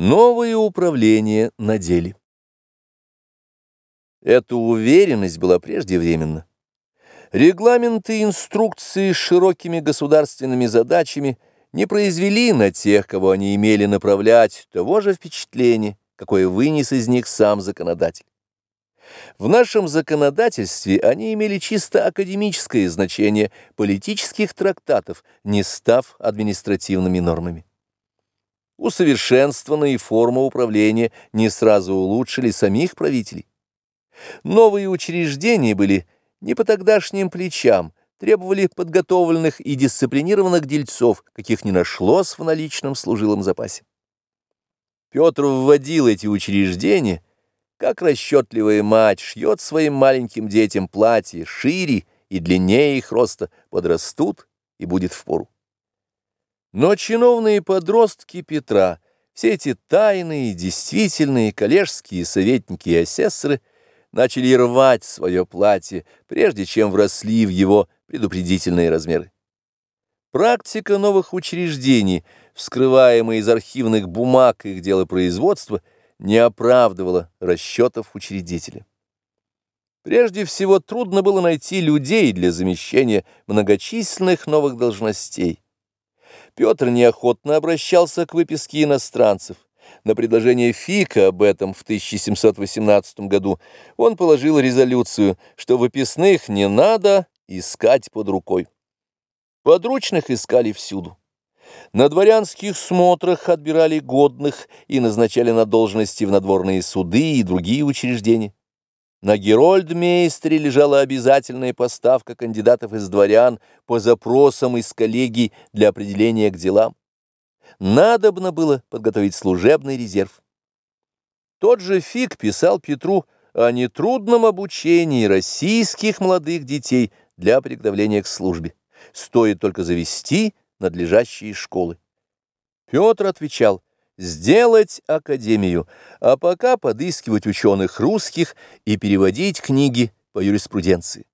Новое управление на деле. Эта уверенность была преждевременна. Регламенты и инструкции с широкими государственными задачами не произвели на тех, кого они имели направлять, того же впечатления, какое вынес из них сам законодатель. В нашем законодательстве они имели чисто академическое значение политических трактатов, не став административными нормами. Усовершенствованные формы управления не сразу улучшили самих правителей. Новые учреждения были не по тогдашним плечам, требовали подготовленных и дисциплинированных дельцов, каких не нашлось в наличном служилом запасе. Петр вводил эти учреждения, как расчетливая мать шьет своим маленьким детям платье шире и длиннее их роста, подрастут и будет впору. Но чиновные подростки Петра, все эти тайные, действительные коллежские советники и асессоры начали рвать свое платье, прежде чем вросли в его предупредительные размеры. Практика новых учреждений, вскрываемая из архивных бумаг их делопроизводства, не оправдывала расчетов учредителя. Прежде всего, трудно было найти людей для замещения многочисленных новых должностей. Петр неохотно обращался к выписке иностранцев. На предложение Фика об этом в 1718 году он положил резолюцию, что выписных не надо искать под рукой. Подручных искали всюду. На дворянских смотрах отбирали годных и назначали на должности в надворные суды и другие учреждения. На Герольдмейстере лежала обязательная поставка кандидатов из дворян по запросам из коллегий для определения к делам. Надобно было подготовить служебный резерв. Тот же Фиг писал Петру о нетрудном обучении российских молодых детей для приготовления к службе. Стоит только завести надлежащие школы. Петр отвечал, сделать академию, а пока подыскивать ученых русских и переводить книги по юриспруденции.